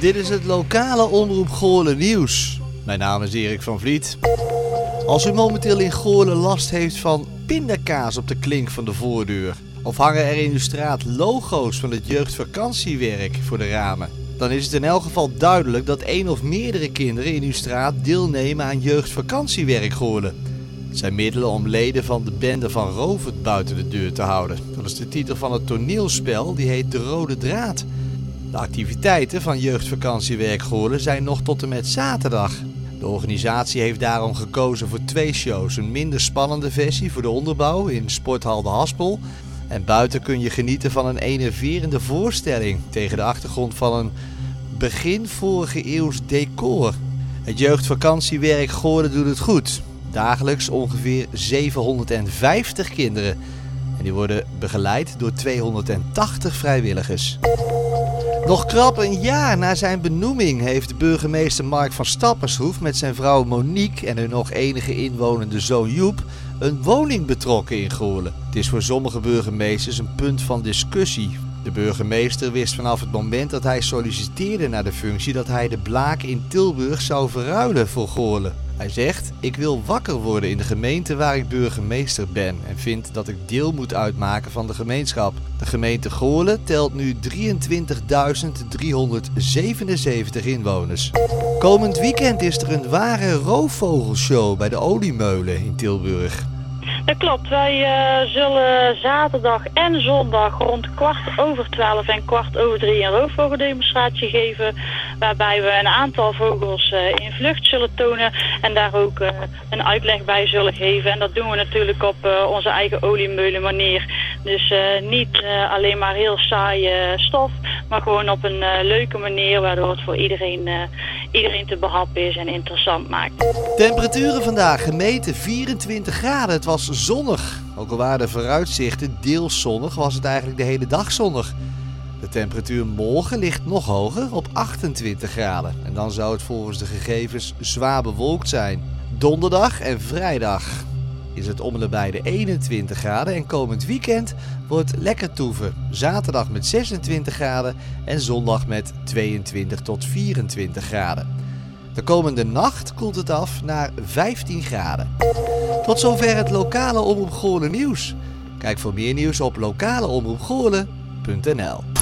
Dit is het lokale Omroep Goorlen nieuws. Mijn naam is Erik van Vliet. Als u momenteel in Goorlen last heeft van pindakaas op de klink van de voordeur... of hangen er in uw straat logo's van het jeugdvakantiewerk voor de ramen... dan is het in elk geval duidelijk dat één of meerdere kinderen in uw straat deelnemen aan jeugdvakantiewerk Goorlen. Het zijn middelen om leden van de bende van Rovert buiten de deur te houden. Dat is de titel van het toneelspel, die heet De Rode Draad... De activiteiten van jeugdvakantiewerk Goorlen zijn nog tot en met zaterdag. De organisatie heeft daarom gekozen voor twee shows. Een minder spannende versie voor de onderbouw in Sporthal de Haspel. En buiten kun je genieten van een enerverende voorstelling tegen de achtergrond van een begin vorige eeuws decor. Het jeugdvakantiewerk Goorlen doet het goed. Dagelijks ongeveer 750 kinderen. En die worden begeleid door 280 vrijwilligers. Nog krap een jaar na zijn benoeming heeft burgemeester Mark van Stappershoef met zijn vrouw Monique en hun nog enige inwonende zoon Joep een woning betrokken in Goorlen. Het is voor sommige burgemeesters een punt van discussie. De burgemeester wist vanaf het moment dat hij solliciteerde naar de functie dat hij de blaak in Tilburg zou verruilen voor Goorlen. Hij zegt: Ik wil wakker worden in de gemeente waar ik burgemeester ben en vind dat ik deel moet uitmaken van de gemeenschap. De gemeente Goorlen telt nu 23.377 inwoners. Komend weekend is er een ware roofvogelshow bij de Oliemeulen in Tilburg. Dat klopt. Wij uh, zullen zaterdag en zondag rond kwart over twaalf en kwart over drie een roofvogeldemonstratie geven. Waarbij we een aantal vogels uh, in vlucht zullen tonen en daar ook uh, een uitleg bij zullen geven. En dat doen we natuurlijk op onze eigen oliemeulen manier. Dus niet alleen maar heel saaie stof, maar gewoon op een leuke manier waardoor het voor iedereen, iedereen te behappen is en interessant maakt. Temperaturen vandaag gemeten 24 graden. Het was zonnig. Ook al waren de vooruitzichten deels zonnig, was het eigenlijk de hele dag zonnig. De temperatuur morgen ligt nog hoger op 28 graden. En dan zou het volgens de gegevens zwaar bewolkt zijn. Donderdag en vrijdag is het om en bij de 21 graden. En komend weekend wordt lekker toeven. Zaterdag met 26 graden en zondag met 22 tot 24 graden. De komende nacht koelt het af naar 15 graden. Tot zover het lokale Omroep Goorlen nieuws. Kijk voor meer nieuws op lokaleomroepgoorlen.nl